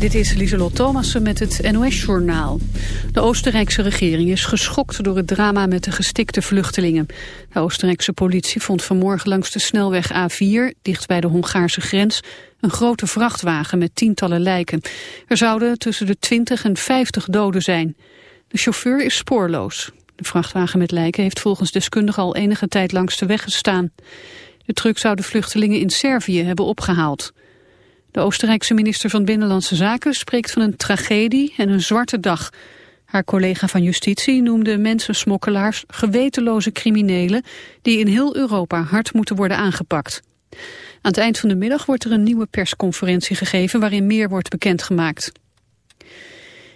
Dit is Lieselot Thomassen met het NOS-journaal. De Oostenrijkse regering is geschokt door het drama met de gestikte vluchtelingen. De Oostenrijkse politie vond vanmorgen langs de snelweg A4, dicht bij de Hongaarse grens, een grote vrachtwagen met tientallen lijken. Er zouden tussen de 20 en 50 doden zijn. De chauffeur is spoorloos. De vrachtwagen met lijken heeft volgens deskundigen al enige tijd langs de weg gestaan. De truck zou de vluchtelingen in Servië hebben opgehaald. De Oostenrijkse minister van Binnenlandse Zaken spreekt van een tragedie en een zwarte dag. Haar collega van Justitie noemde mensensmokkelaars gewetenloze criminelen die in heel Europa hard moeten worden aangepakt. Aan het eind van de middag wordt er een nieuwe persconferentie gegeven waarin meer wordt bekendgemaakt.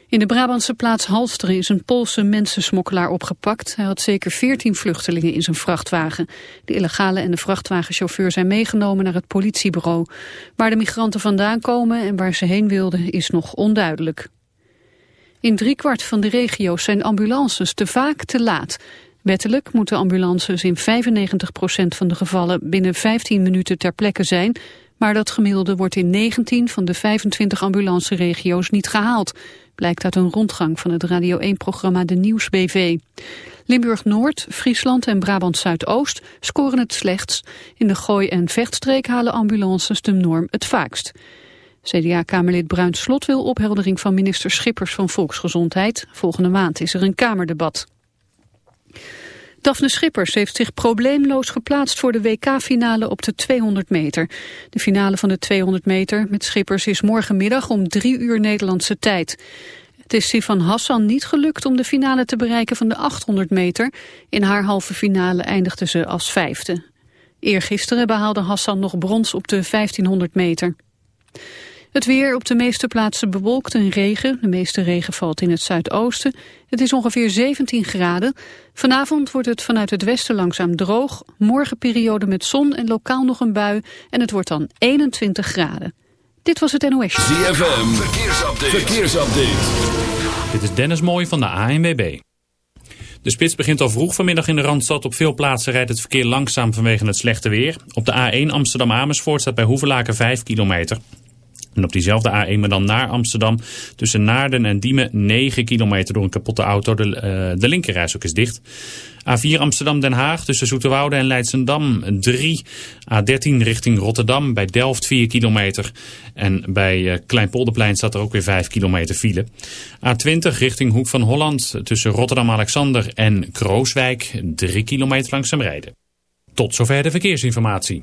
In de Brabantse plaats Halsteren is een Poolse mensensmokkelaar opgepakt. Hij had zeker 14 vluchtelingen in zijn vrachtwagen. De illegale en de vrachtwagenchauffeur zijn meegenomen naar het politiebureau. Waar de migranten vandaan komen en waar ze heen wilden is nog onduidelijk. In driekwart van de regio's zijn ambulances te vaak te laat. Wettelijk moeten ambulances in 95% van de gevallen binnen 15 minuten ter plekke zijn... maar dat gemiddelde wordt in 19 van de 25 ambulanceregio's niet gehaald blijkt uit een rondgang van het Radio 1-programma De Nieuws BV. Limburg-Noord, Friesland en Brabant-Zuidoost scoren het slechtst. In de Gooi- en Vechtstreek halen ambulances de norm het vaakst. CDA-kamerlid Bruin Slot wil opheldering van minister Schippers van Volksgezondheid. Volgende maand is er een kamerdebat. Daphne Schippers heeft zich probleemloos geplaatst voor de WK-finale op de 200 meter. De finale van de 200 meter met Schippers is morgenmiddag om drie uur Nederlandse tijd. Het is Sifan Hassan niet gelukt om de finale te bereiken van de 800 meter. In haar halve finale eindigde ze als vijfde. Eergisteren behaalde Hassan nog brons op de 1500 meter. Het weer op de meeste plaatsen bewolkt en regen. De meeste regen valt in het zuidoosten. Het is ongeveer 17 graden. Vanavond wordt het vanuit het westen langzaam droog. Morgen periode met zon en lokaal nog een bui. En het wordt dan 21 graden. Dit was het NOS. ZFM, verkeersupdate. verkeersupdate. Dit is Dennis Mooij van de ANWB. De spits begint al vroeg vanmiddag in de Randstad. Op veel plaatsen rijdt het verkeer langzaam vanwege het slechte weer. Op de A1 Amsterdam-Amersfoort staat bij Hoevelaken 5 kilometer. En op diezelfde A1 maar dan naar Amsterdam tussen Naarden en Diemen 9 kilometer door een kapotte auto. De, uh, de ook is dicht. A4 Amsterdam-Den Haag tussen Zoeterwoude en Leidsendam 3. A13 richting Rotterdam bij Delft 4 kilometer. En bij uh, Kleinpolderplein staat er ook weer 5 kilometer file. A20 richting Hoek van Holland tussen Rotterdam-Alexander en Krooswijk 3 kilometer langzaam rijden. Tot zover de verkeersinformatie.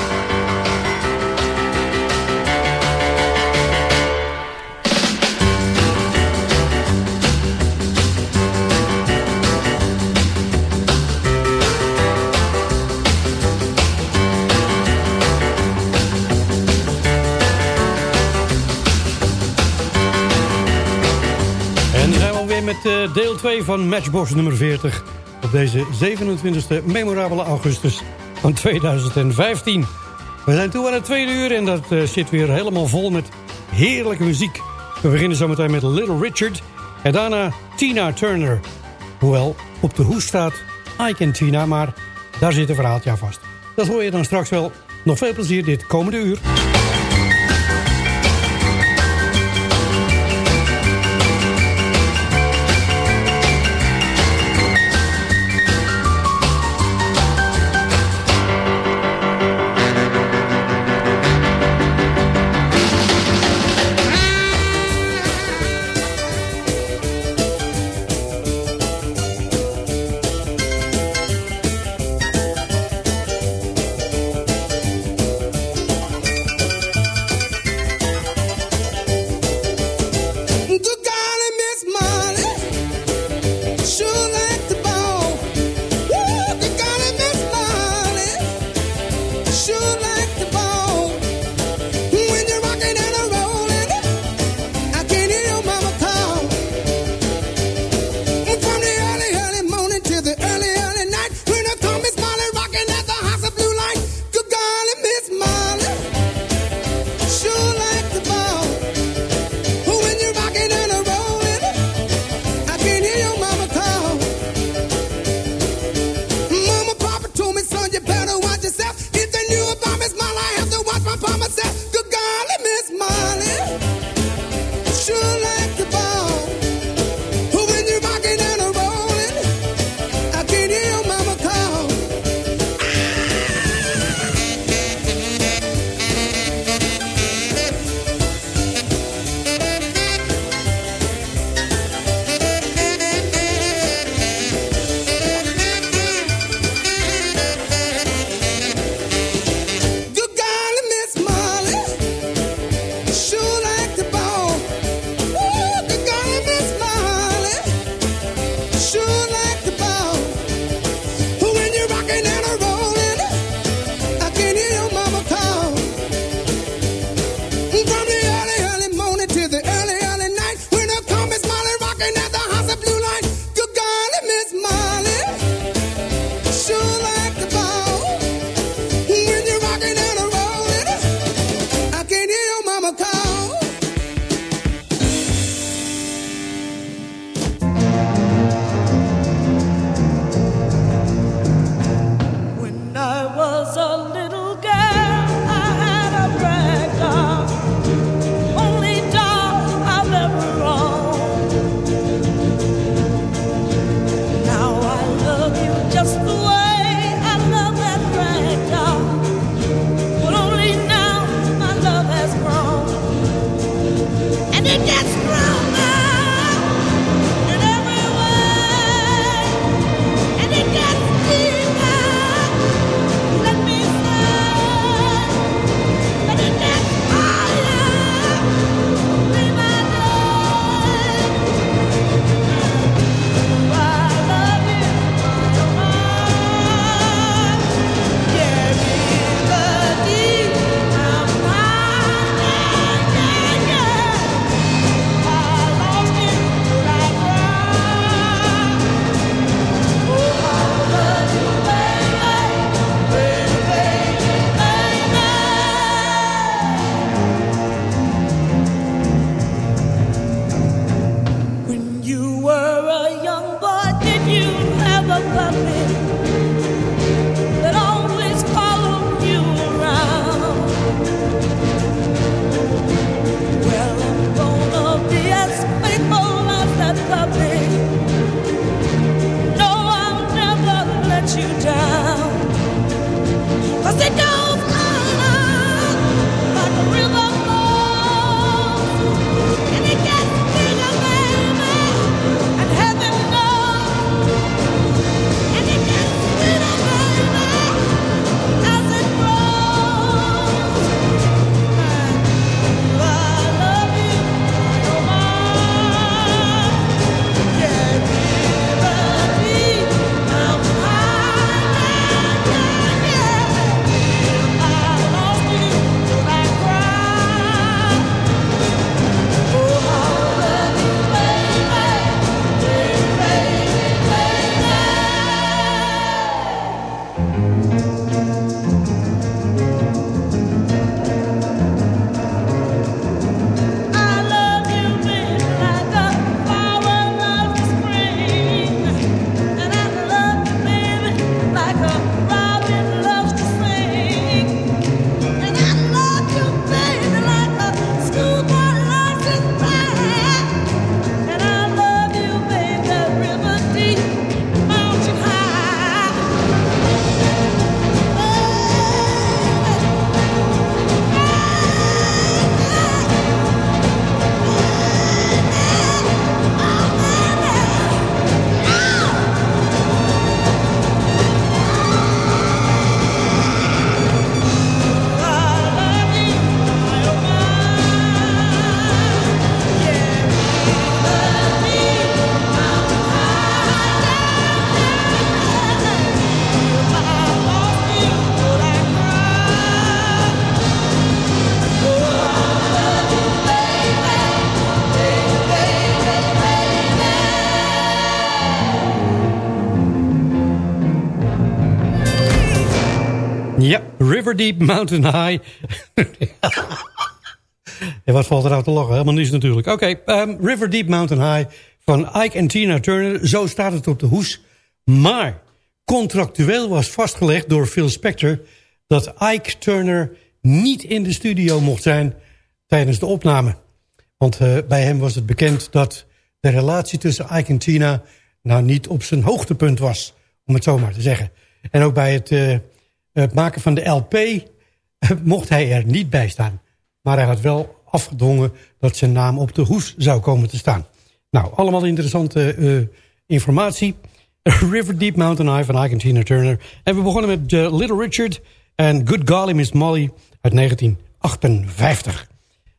Uh, deel 2 van Matchbox nummer 40. Op deze 27e memorabele augustus van 2015. We zijn toe aan het tweede uur en dat uh, zit weer helemaal vol met heerlijke muziek. We beginnen zometeen met Little Richard en daarna Tina Turner. Hoewel, op de hoes staat I Can Tina, maar daar zit een verhaaltje aan vast. Dat hoor je dan straks wel. Nog veel plezier dit komende uur. River Deep Mountain High. en wat valt er nou te lachen? Helemaal niets natuurlijk. Oké, ehm, River Deep Mountain High van Ike en Tina Turner. Zo staat het op de hoes. Maar contractueel was vastgelegd door Phil Spector... dat Ike Turner niet in de studio mocht zijn tijdens de opname. Want uh, bij hem was het bekend dat de relatie tussen Ike en Tina... nou niet op zijn hoogtepunt was, om het zo maar te zeggen. En ook bij het, uh, het maken van de LP mocht hij er niet bij staan. Maar hij had wel afgedwongen dat zijn naam op de hoes zou komen te staan. Nou, allemaal interessante uh, informatie. River Deep Mountain High van Ike Tina Turner. En we begonnen met Little Richard en Good Golly Miss Molly uit 1958.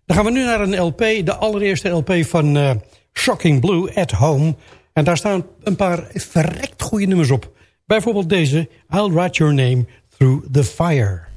Dan gaan we nu naar een LP, de allereerste LP van Shocking Blue, At Home. En daar staan een paar verrekt goede nummers op. Bijvoorbeeld deze, I'll Write Your Name Through the Fire.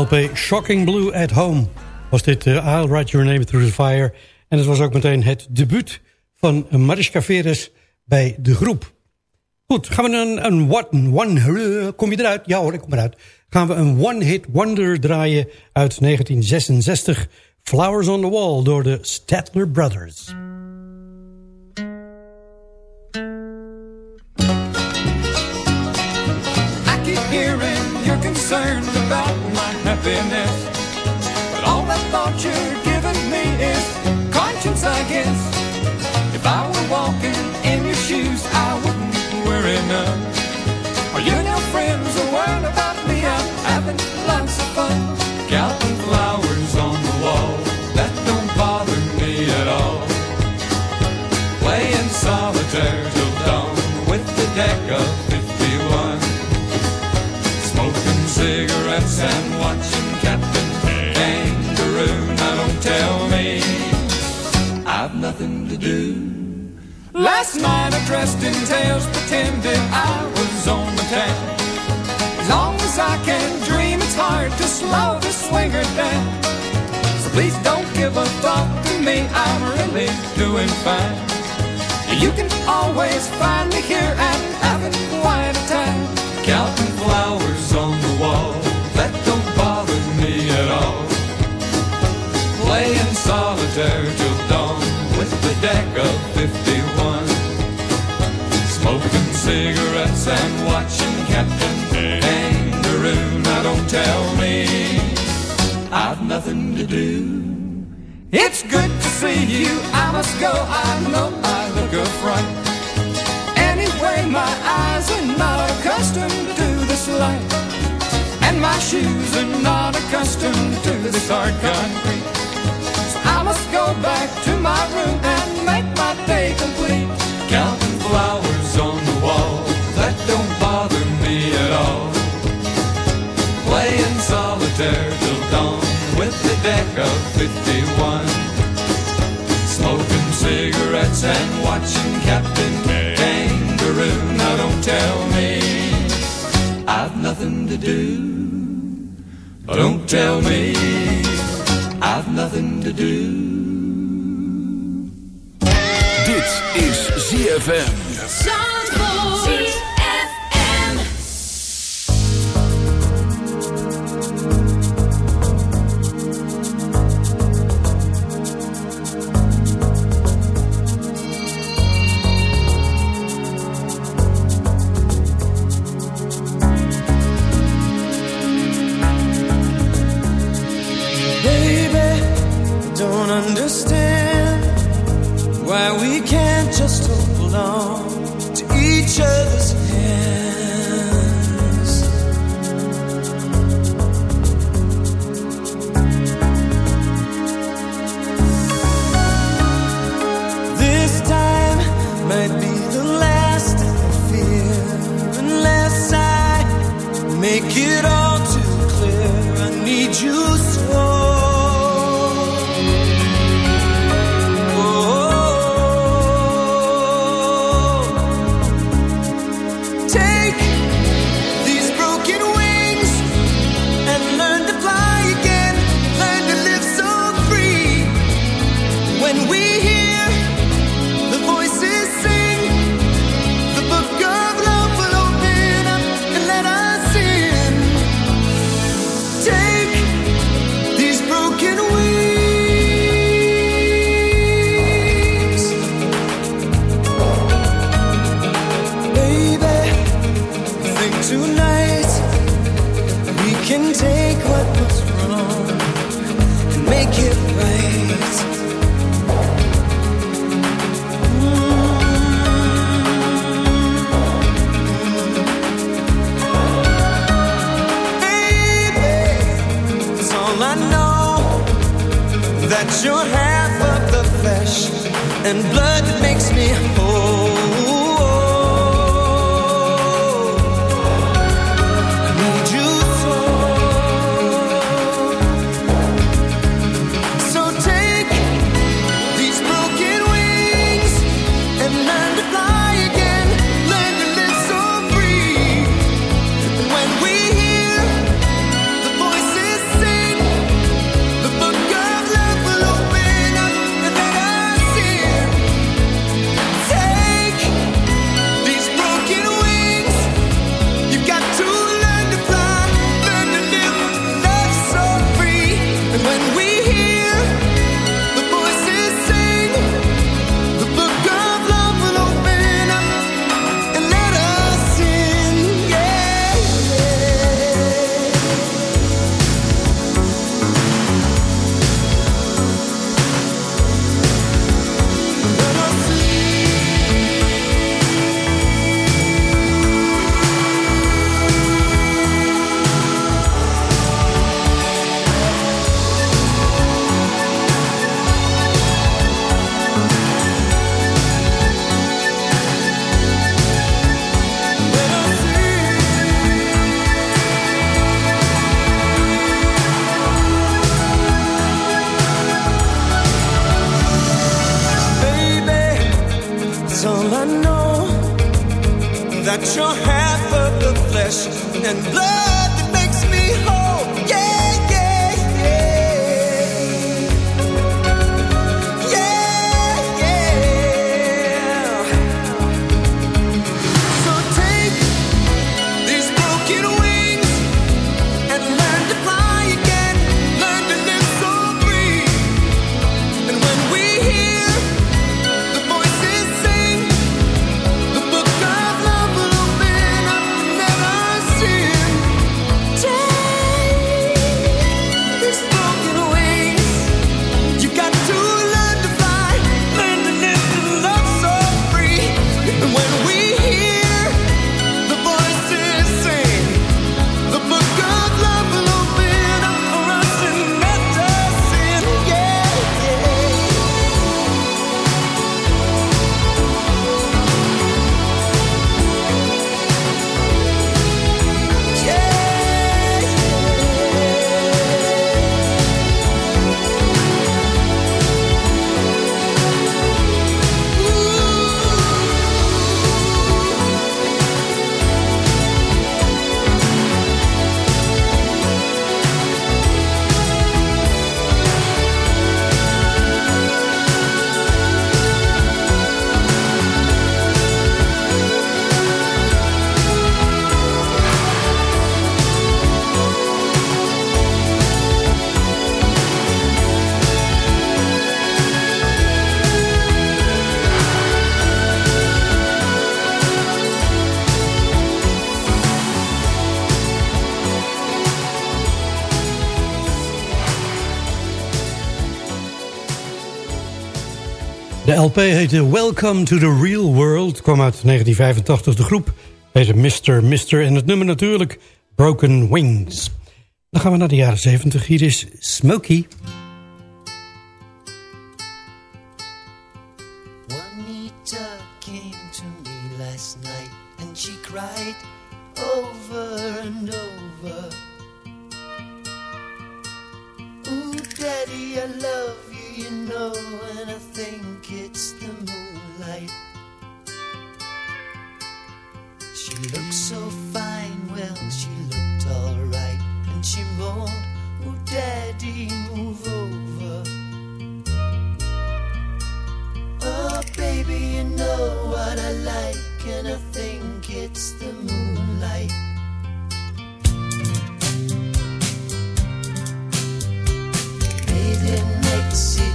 LP Shocking Blue at Home was dit uh, I'll Write Your Name Through the Fire. En het was ook meteen het debuut van Mariska Veres bij de groep. Goed, gaan we een, een one, one, kom je eruit? Ja hoor, ik kom eruit. Gaan we een one-hit wonder draaien uit 1966. Flowers on the Wall door de Statler Brothers. I keep hearing you're concerned about happiness. But all that thought you're giving me is conscience, I guess. If I were walking in your shoes, I wouldn't worry none. Are you and your friends are worried about me? I'm having lots of fun. Do. Last night I dressed in tails, pretended I was on the town. As long as I can dream, it's hard to slow the swinger down. So please don't give a thought to me, I'm really doing fine. You can always find me here and having quite a time. Counting flowers on the wall, that don't bother me at all. Playing solitaire deck of 51. Smoking cigarettes and watching Captain Kangaroo. Now don't tell me I've nothing to do. It's good to see you. I must go. I know I look a fright. Anyway, my eyes are not accustomed to this light, and my shoes are not accustomed to this hard concrete. Must go back to my room and make my day complete. Counting flowers on the wall that don't bother me at all. Playing solitaire till dawn with the deck of 51. Smoking cigarettes and watching Captain Kangaroo. Now don't tell me I've nothing to do. Don't tell me I've nothing to do. Dit is ZFM. Baby, just hold on to each other's hands. This time might be the last I fear, unless I make it all too clear. I need you you're half of the flesh and blood that makes me heette Welcome to the Real World. Kwam uit 1985 de groep. Deze Mr. Mister en het nummer natuurlijk Broken Wings. Dan gaan we naar de jaren 70. Hier is Smokey. so fine. Well, she looked alright, and she moaned, Oh, Daddy, move over. Oh, baby, you know what I like, and I think it's the moonlight. Made in Mexico.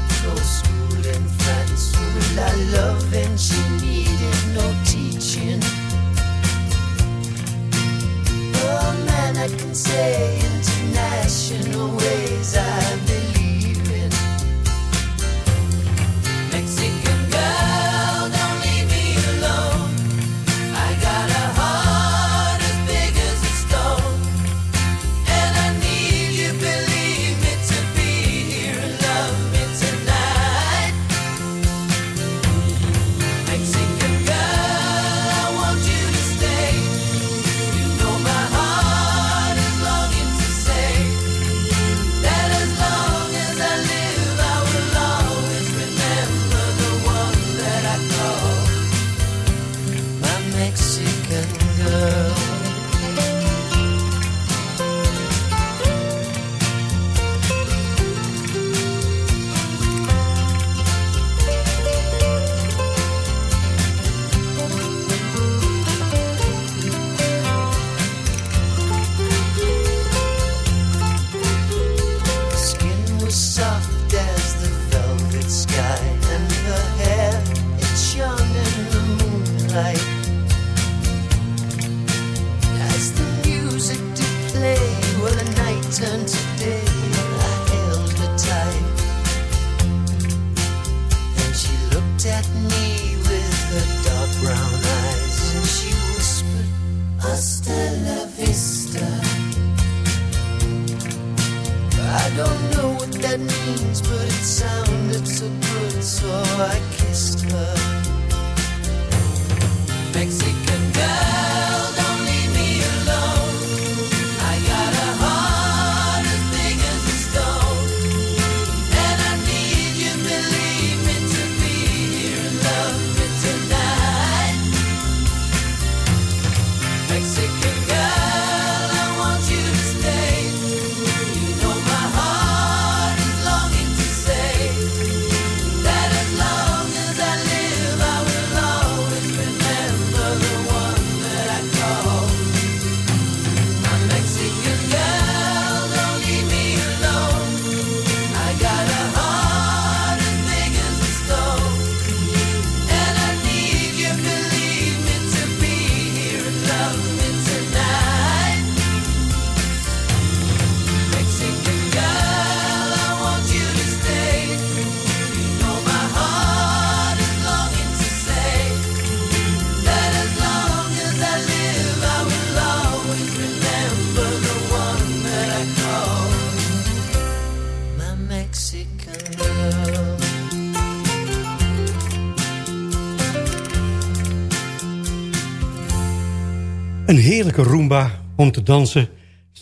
Rumba om te dansen.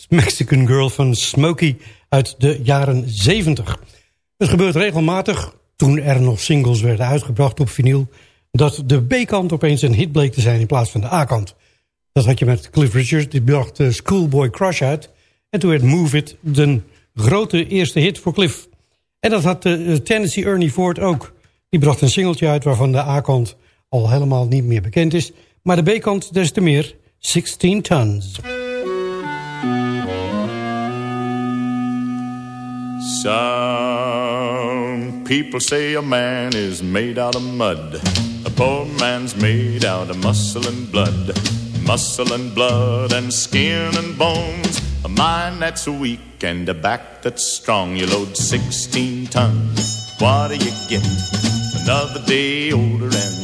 Mexican Girl van Smokey uit de jaren 70. Het gebeurt regelmatig, toen er nog singles werden uitgebracht op vinyl... dat de B-kant opeens een hit bleek te zijn in plaats van de A-kant. Dat had je met Cliff Richard, die bracht eh, Schoolboy Crush uit... en toen werd Move It de grote eerste hit voor Cliff. En dat had de Tennessee Ernie Ford ook. Die bracht een singeltje uit waarvan de A-kant al helemaal niet meer bekend is... maar de B-kant des te meer, 16 Tons. Some people say a man is made out of mud. A poor man's made out of muscle and blood. Muscle and blood and skin and bones. A mind that's weak and a back that's strong. You load 16 tons. What do you get? Another day older and.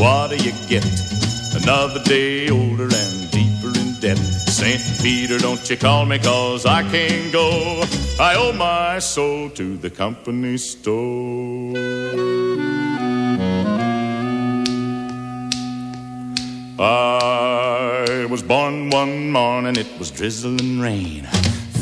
What do you get? Another day older and deeper in debt. St. Peter, don't you call me, cause I can't go. I owe my soul to the company store. I was born one morning, it was drizzling rain.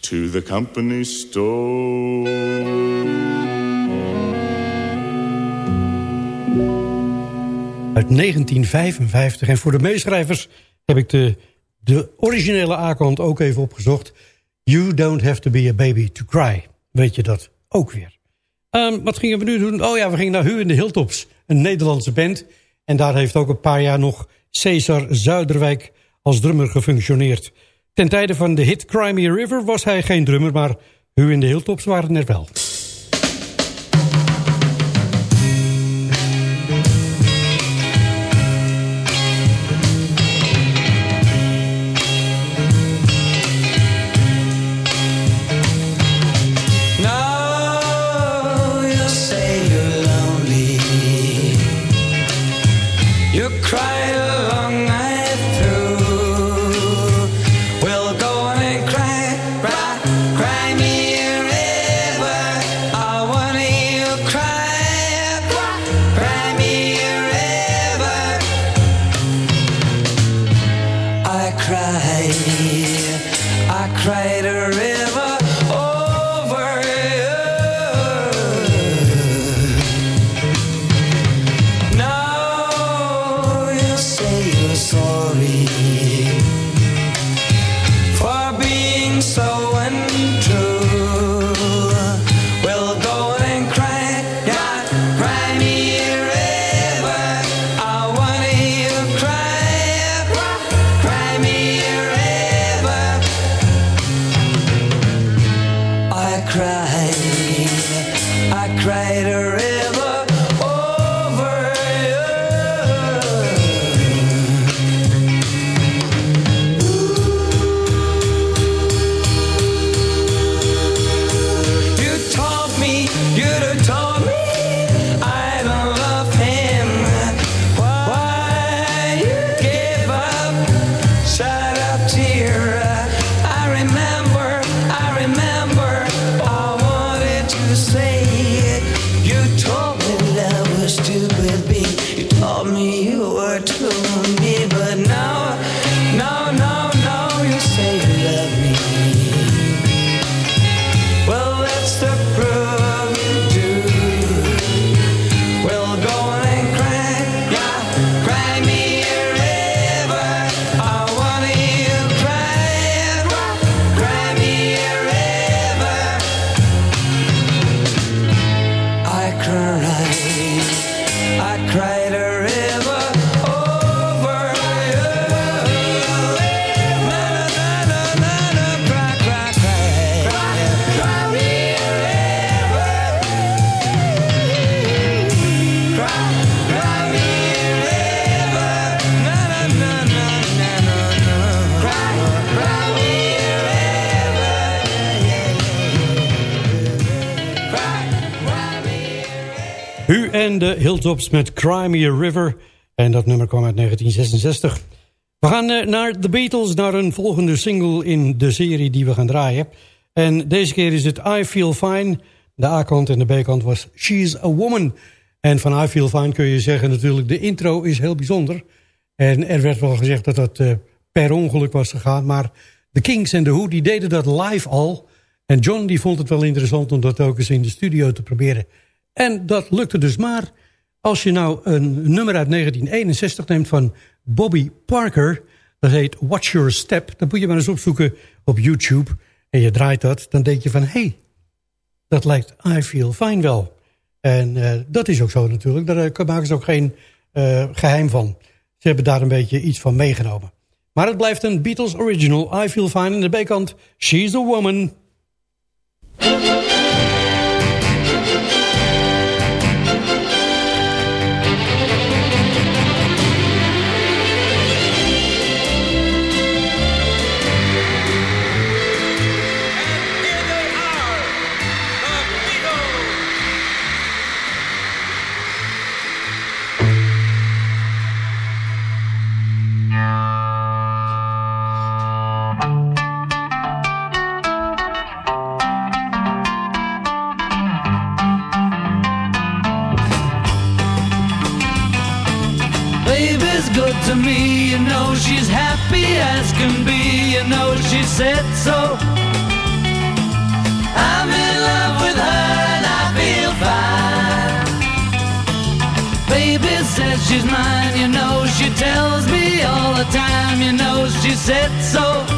to the company store. uit 1955. En voor de meeschrijvers heb ik de, de originele A-kant ook even opgezocht. You don't have to be a baby to cry. Weet je dat ook weer. Ehm, wat gingen we nu doen? Oh ja, we gingen naar Hu in de Hilltops. Een Nederlandse band. En daar heeft ook een paar jaar nog Cesar Zuiderwijk als drummer gefunctioneerd. Ten tijde van de hit Crimea River was hij geen drummer... maar Hu in de Hilltops waren er wel. U en de Hilltops met Cry Me a River. En dat nummer kwam uit 1966. We gaan eh, naar The Beatles, naar een volgende single in de serie die we gaan draaien. En deze keer is het I Feel Fine. De A-kant en de B-kant was She's a Woman. En van I Feel Fine kun je zeggen natuurlijk, de intro is heel bijzonder. En er werd wel gezegd dat dat eh, per ongeluk was gegaan. Maar de Kings en de Who die deden dat live al. En John die vond het wel interessant om dat ook eens in de studio te proberen. En dat lukte dus maar. Als je nou een nummer uit 1961 neemt van Bobby Parker... dat heet Watch Your Step, dan moet je maar eens opzoeken op YouTube... en je draait dat, dan denk je van... hé, hey, dat lijkt I Feel Fine wel. En uh, dat is ook zo natuurlijk, daar uh, maken ze ook geen uh, geheim van. Ze hebben daar een beetje iets van meegenomen. Maar het blijft een Beatles original, I Feel Fine... en de B-kant, She's a Woman... said so. I'm in love with her and I feel fine. Baby says she's mine, you know she tells me all the time, you know she said so.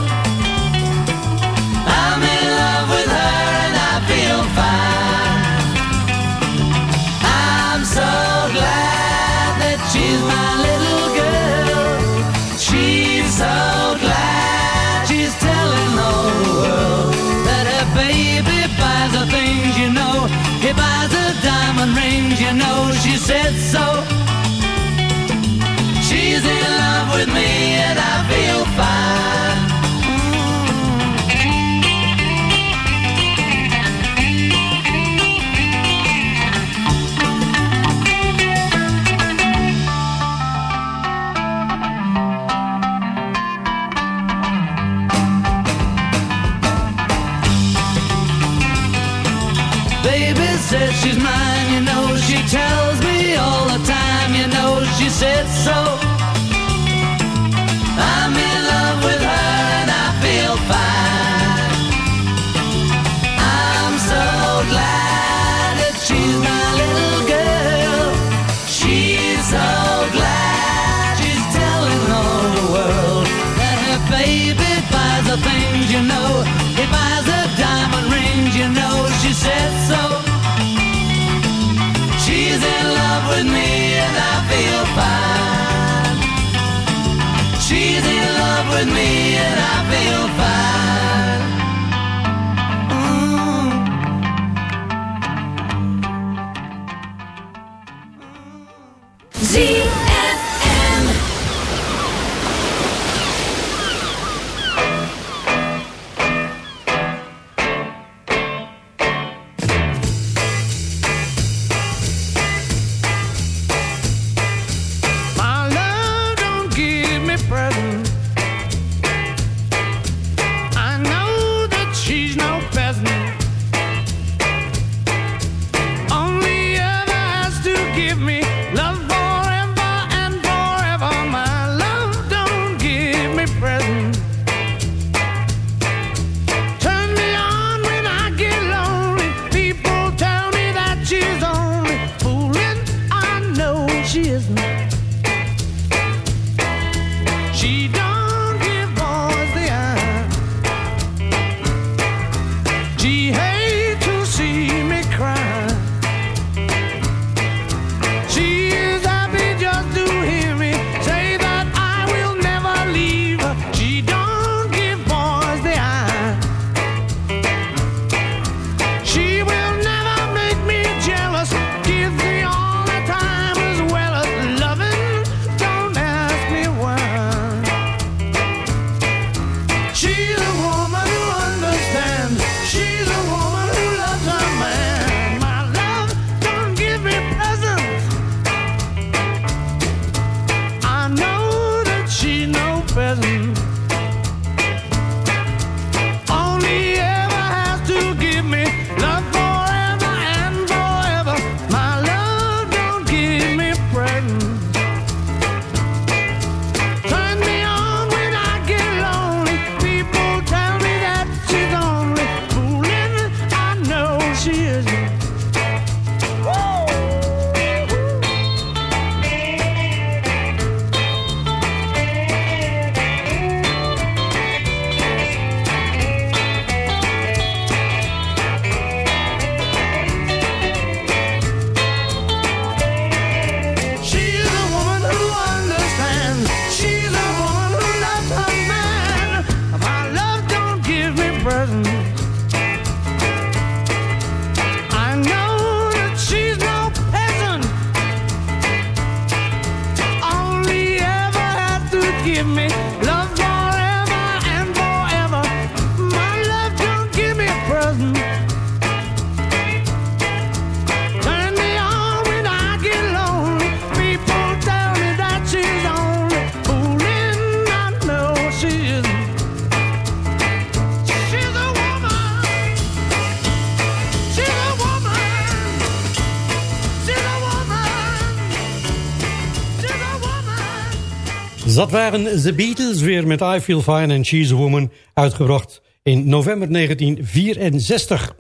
Dat waren The Beatles weer met I Feel Fine and She's a Woman... uitgebracht in november 1964.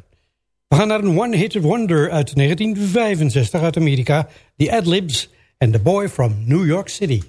We gaan naar een One Hit Wonder uit 1965 uit Amerika. The Adlibs and The Boy from New York City.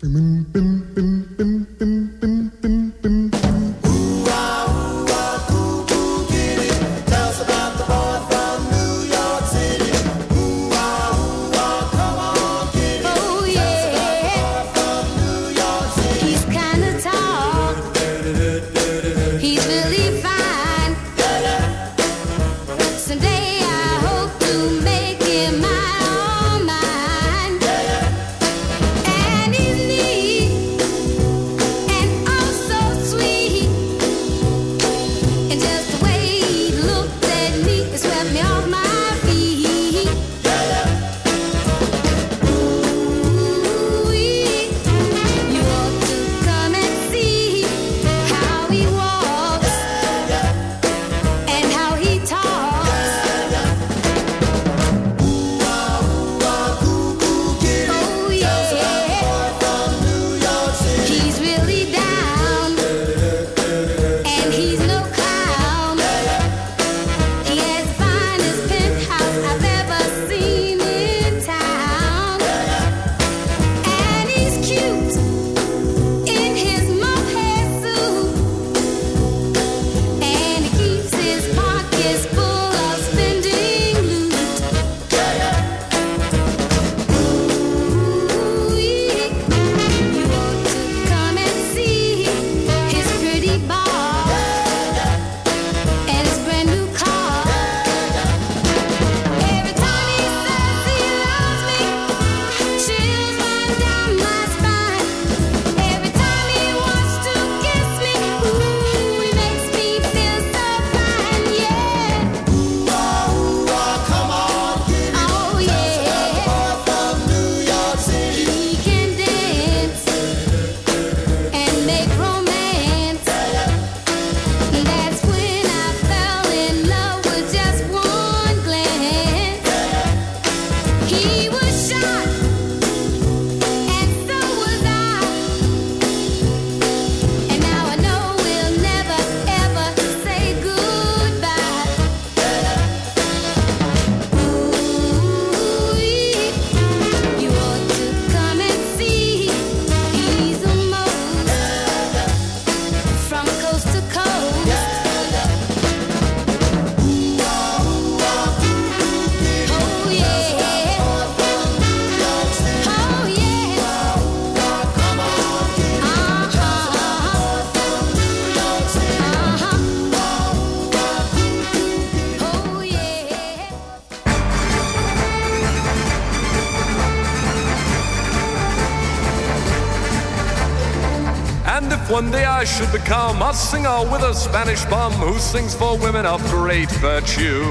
I should become a singer with a Spanish bum who sings for women of great virtue,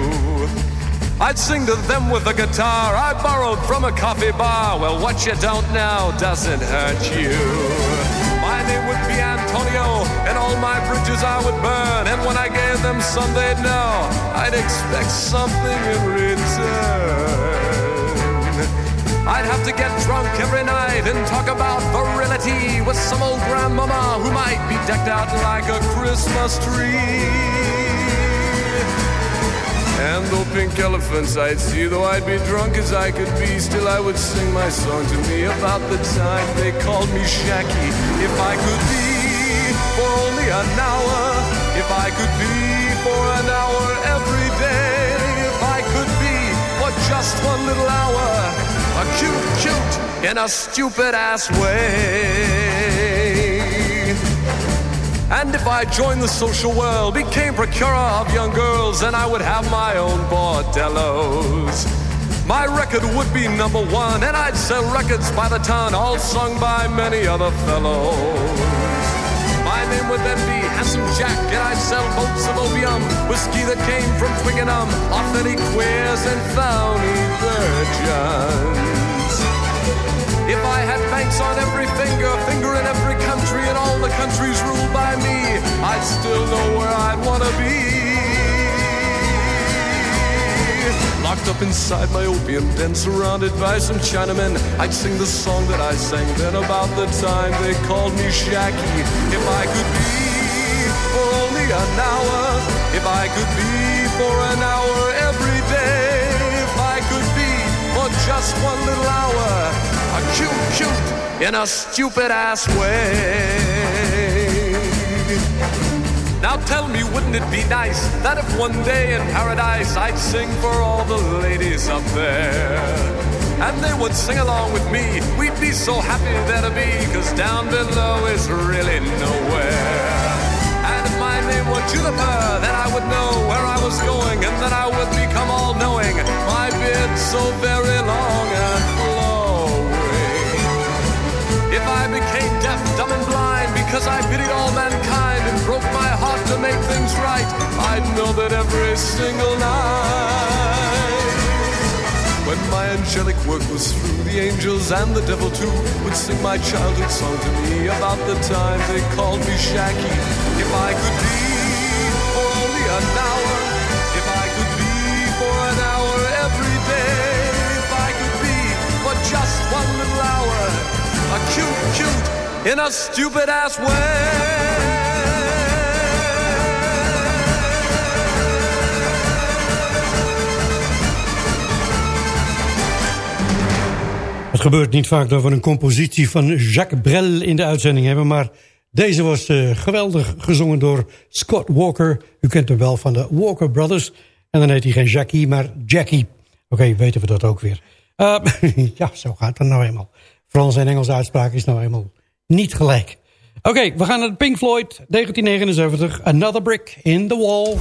I'd sing to them with a guitar I borrowed from a coffee bar. Well, what you don't know doesn't hurt you. My name would be Antonio, and all my bridges I would burn. And when I gave them some, they'd know I'd expect something in return. I'd have to get drunk every night and talk about virility with some old grandmama who might be decked out like a Christmas tree. And though pink elephants I'd see, though I'd be drunk as I could be, still I would sing my song to me about the time they called me Shacky. If I could be for only an hour, if I could be for an hour every day, if I could be for just one little hour, a cute, cute in a stupid ass way. And if I joined the social world, became procurer of young girls, then I would have my own bordellos. My record would be number one, and I'd sell records by the ton, all sung by many other fellows. My name would then be Handsome Jack, and I'd sell boats of opium, whiskey that came from Twickenham, authentic queers and phony virgins. If I had banks on every finger, finger in every country, and all the countries ruled by me, I'd still know where I'd wanna be. Locked up inside my opium den, surrounded by some Chinamen, I'd sing the song that I sang then about the time they called me Shacky. If I could be for only an hour, if I could be for an hour just one little hour, a cute, cute in a stupid ass way. Now tell me, wouldn't it be nice that if one day in paradise I'd sing for all the ladies up there? And they would sing along with me. We'd be so happy there to be, cause down below is really nowhere. Juniper, then I would know where I was going, and then I would become all knowing. My beard so very long and flowing. If I became deaf, dumb, and blind because I pitied all mankind and broke my heart to make things right, I'd know that every single night. When my angelic work was through, the angels and the devil too would sing my childhood song to me about the time they called me Shacky. If I could be an hour, if I could be for an hour every day, if I could be for just one little hour, a cute, cute in a stupid ass way. Het gebeurt niet vaak dat we een compositie van Jacques Brel in de uitzending hebben... maar deze was eh, geweldig gezongen door Scott Walker. U kent hem wel van de Walker Brothers. En dan heet hij geen Jackie, maar Jackie. Oké, weten we dat ook weer. Eh, ja, zo gaat het nou eenmaal. Frans en Engelse uitspraak is nou eenmaal niet gelijk. Oké, we gaan naar Pink Floyd, 1979. Another Brick in the Wall.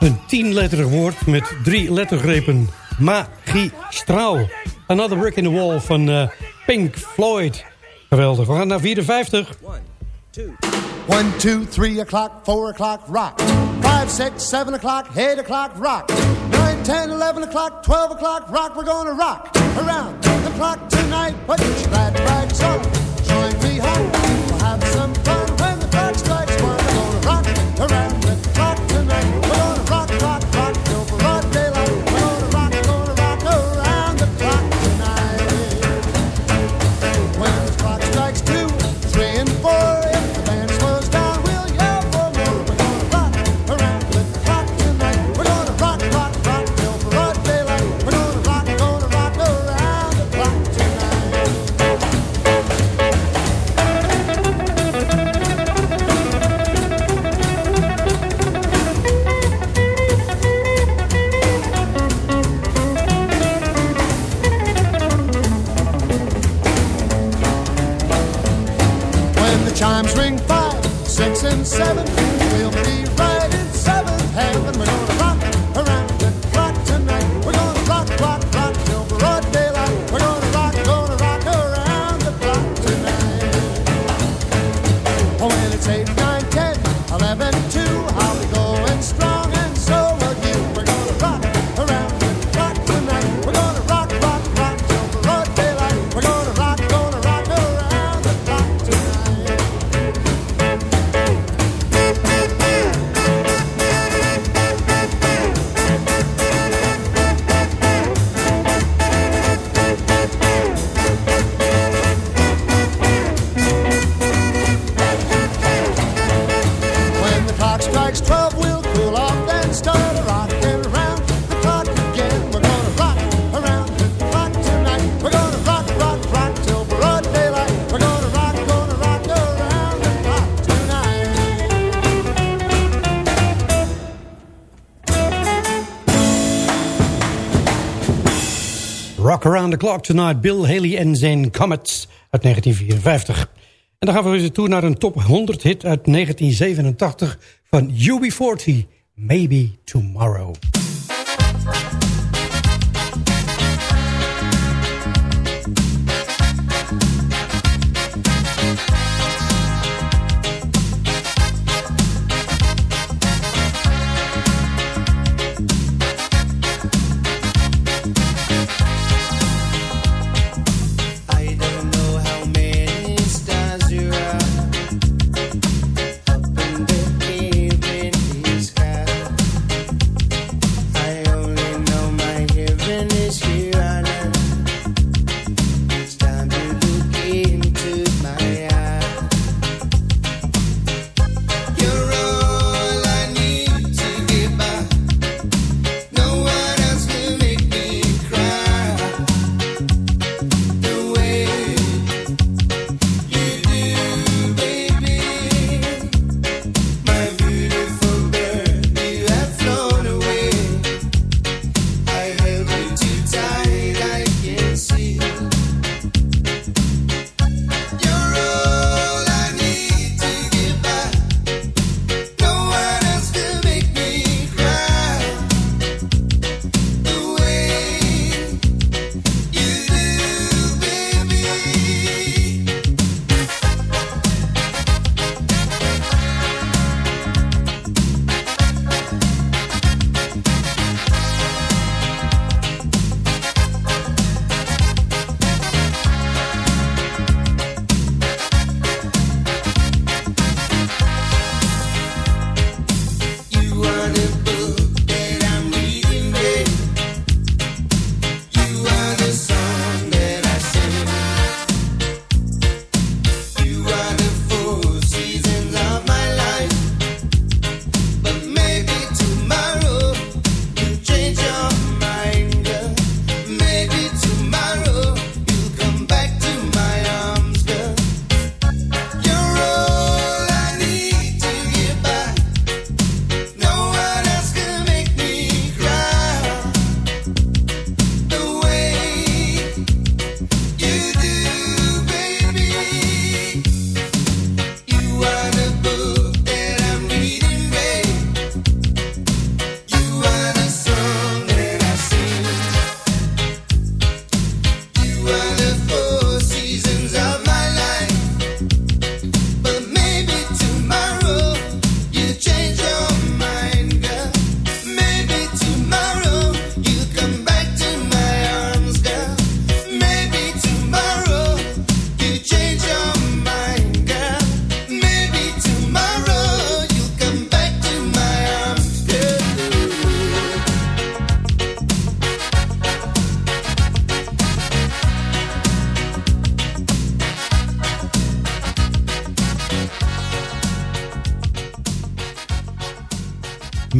Een tienletterig woord met drie lettergrepen. Magistraal. Another Brick in the Wall van uh, Pink Floyd. Geweldig. We gaan naar 54. 1, 2, 3 o'clock, 4 o'clock, rock. 5, 6, 7 o'clock, 8 o'clock, rock. 9, 10, 11 o'clock, 12 o'clock, rock. We're gonna rock around the clock tonight. Put your glad rags on. clock Tonight, Bill Haley en zijn Comets uit 1954. En dan gaan we weer toe naar een top 100 hit uit 1987 van UB40, Maybe Tomorrow.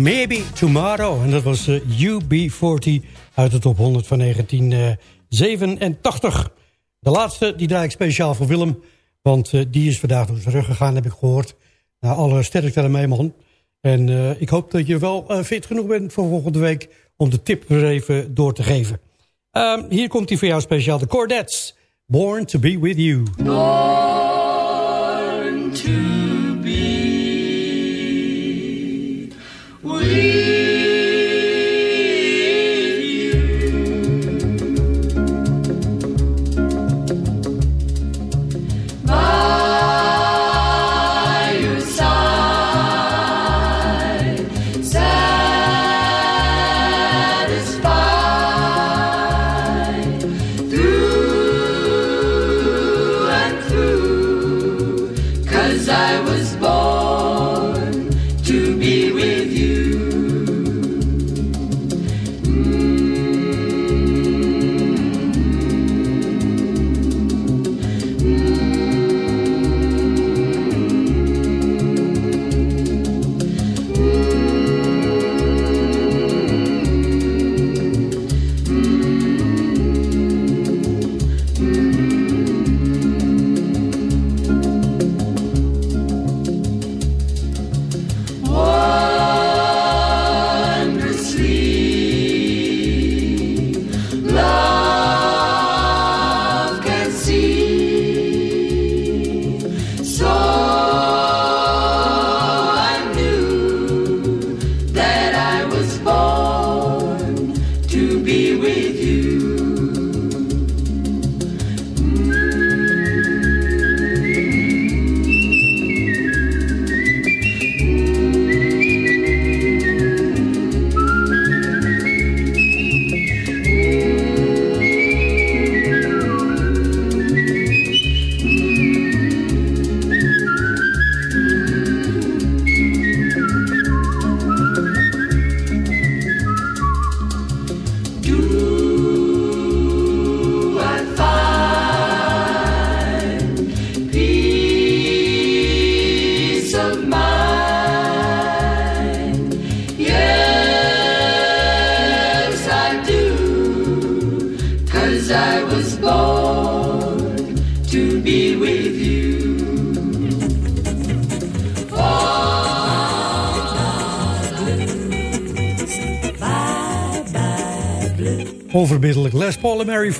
Maybe Tomorrow. En dat was eh, UB40 uit de top 100 van 1987. De laatste, die draai ik speciaal voor Willem. Want eh, die is vandaag door zijn rug gegaan, heb ik gehoord. Nou, alle sterkte ermee, man. En eh, ik hoop dat je wel eh, fit genoeg bent voor volgende week... om de tip weer even door te geven. Ehm, hier komt hij voor jou speciaal. De Cordettes. Born to be with you. Born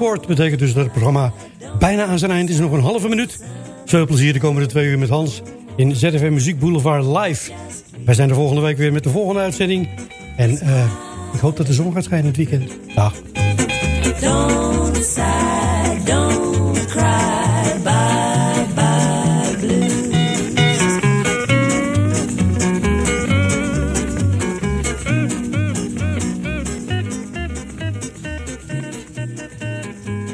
Ford betekent dus dat het programma bijna aan zijn eind is. Nog een halve minuut. Veel plezier de komende twee uur met Hans in ZFM Muziek Boulevard live. Wij zijn er volgende week weer met de volgende uitzending. En eh, ik hoop dat de zon gaat schijnen het weekend. Dag.